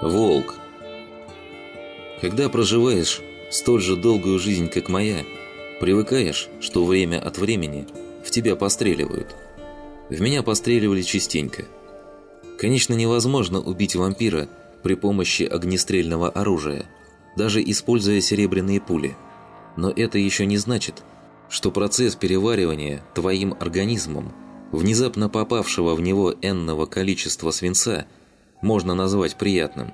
Волк. Когда проживаешь столь же долгую жизнь, как моя, привыкаешь, что время от времени в тебя постреливают. В меня постреливали частенько. Конечно, невозможно убить вампира при помощи огнестрельного оружия, даже используя серебряные пули. Но это еще не значит, что процесс переваривания твоим организмом, внезапно попавшего в него энного количества свинца – можно назвать приятным.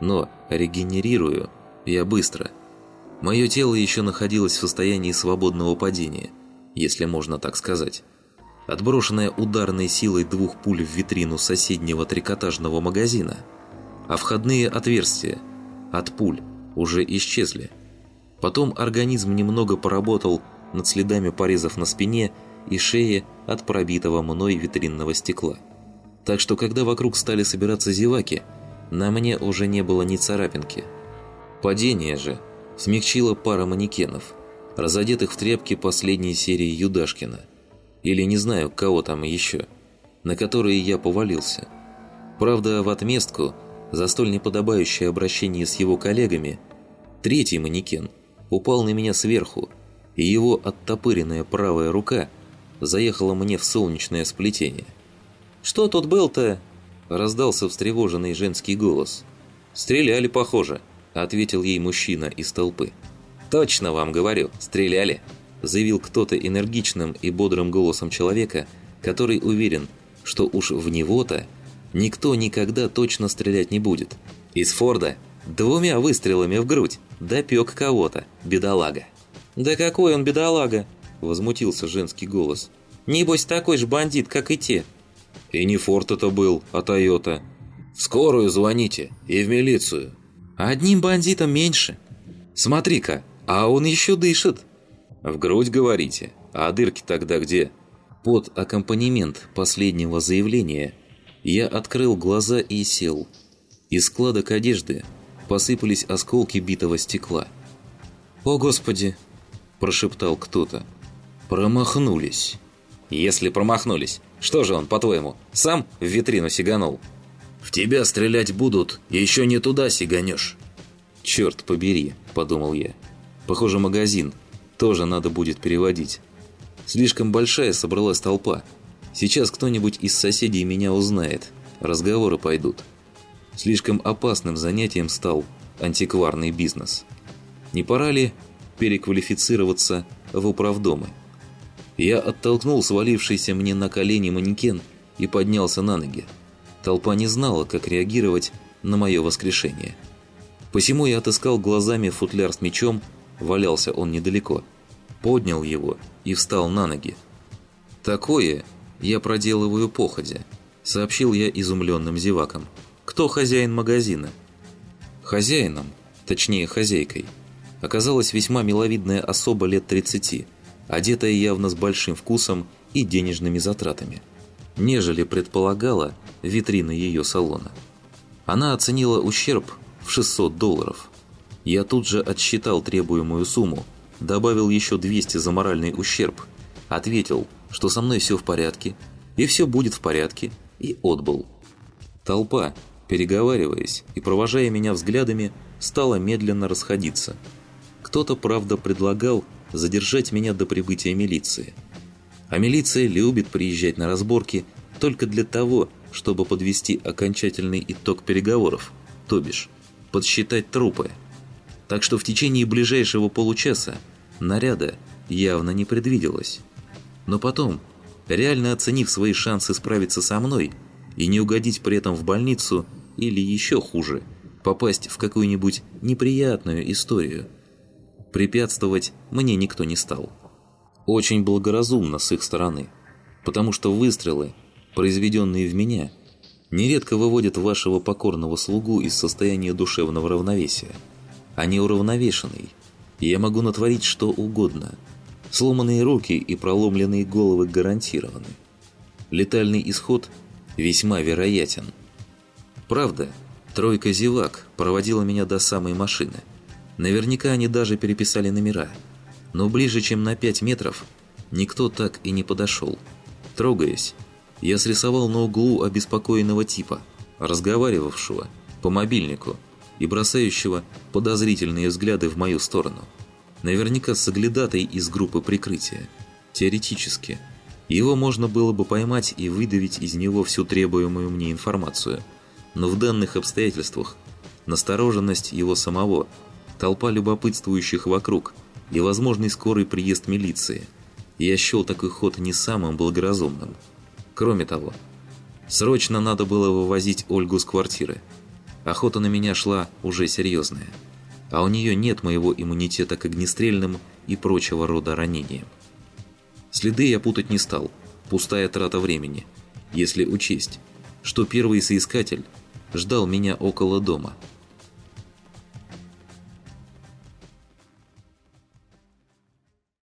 Но регенерирую я быстро. Мое тело еще находилось в состоянии свободного падения, если можно так сказать. Отброшенная ударной силой двух пуль в витрину соседнего трикотажного магазина, а входные отверстия от пуль уже исчезли. Потом организм немного поработал над следами порезов на спине и шее от пробитого мной витринного стекла. Так что, когда вокруг стали собираться зеваки, на мне уже не было ни царапинки. Падение же смягчило пара манекенов, разодетых в тряпки последней серии Юдашкина. Или не знаю, кого там еще, на которые я повалился. Правда, в отместку за столь неподобающее обращение с его коллегами, третий манекен упал на меня сверху, и его оттопыренная правая рука заехала мне в солнечное сплетение. «Что тут был-то?» – раздался встревоженный женский голос. «Стреляли, похоже», – ответил ей мужчина из толпы. «Точно вам говорю, стреляли», – заявил кто-то энергичным и бодрым голосом человека, который уверен, что уж в него-то никто никогда точно стрелять не будет. Из Форда двумя выстрелами в грудь допек кого-то, бедолага. «Да какой он бедолага!» – возмутился женский голос. «Небось такой же бандит, как и те, и не Форд это был, а Тойота. В скорую звоните и в милицию. Одним бандитом меньше. Смотри-ка, а он еще дышит. В грудь говорите, а дырки тогда где? Под аккомпанемент последнего заявления я открыл глаза и сел. Из складок одежды посыпались осколки битого стекла. «О, Господи!» – прошептал кто-то. «Промахнулись». «Если промахнулись, что же он, по-твоему, сам в витрину сиганул?» «В тебя стрелять будут, еще не туда сиганешь». «Черт побери», – подумал я. «Похоже, магазин. Тоже надо будет переводить. Слишком большая собралась толпа. Сейчас кто-нибудь из соседей меня узнает. Разговоры пойдут. Слишком опасным занятием стал антикварный бизнес. Не пора ли переквалифицироваться в управдомы?» Я оттолкнул свалившийся мне на колени манекен и поднялся на ноги. Толпа не знала, как реагировать на мое воскрешение. Посему я отыскал глазами футляр с мечом, валялся он недалеко. Поднял его и встал на ноги. «Такое я проделываю походя», — сообщил я изумленным зевакам. «Кто хозяин магазина?» Хозяином, точнее хозяйкой, оказалась весьма миловидная особа лет 30 одетая явно с большим вкусом и денежными затратами, нежели предполагала витрина ее салона. Она оценила ущерб в 600 долларов. Я тут же отсчитал требуемую сумму, добавил еще 200 за моральный ущерб, ответил, что со мной все в порядке, и все будет в порядке, и отбыл. Толпа, переговариваясь и провожая меня взглядами, стала медленно расходиться. Кто-то, правда, предлагал задержать меня до прибытия милиции. А милиция любит приезжать на разборки только для того, чтобы подвести окончательный итог переговоров, то бишь подсчитать трупы. Так что в течение ближайшего получаса наряда явно не предвиделось. Но потом, реально оценив свои шансы справиться со мной и не угодить при этом в больницу или еще хуже, попасть в какую-нибудь неприятную историю – Препятствовать мне никто не стал. Очень благоразумно с их стороны, потому что выстрелы, произведенные в меня, нередко выводят вашего покорного слугу из состояния душевного равновесия. Они уравновешенный, и я могу натворить что угодно. Сломанные руки и проломленные головы гарантированы. Летальный исход весьма вероятен. Правда, тройка зевак проводила меня до самой машины – Наверняка они даже переписали номера. Но ближе, чем на 5 метров, никто так и не подошел. Трогаясь, я срисовал на углу обеспокоенного типа, разговаривавшего по мобильнику и бросающего подозрительные взгляды в мою сторону. Наверняка соглядатой из группы прикрытия. Теоретически. Его можно было бы поймать и выдавить из него всю требуемую мне информацию. Но в данных обстоятельствах настороженность его самого, толпа любопытствующих вокруг и возможный скорый приезд милиции. Я счел такой ход не самым благоразумным. Кроме того, срочно надо было вывозить Ольгу с квартиры. Охота на меня шла уже серьезная. А у нее нет моего иммунитета к огнестрельным и прочего рода ранениям. Следы я путать не стал. Пустая трата времени. Если учесть, что первый соискатель ждал меня около дома –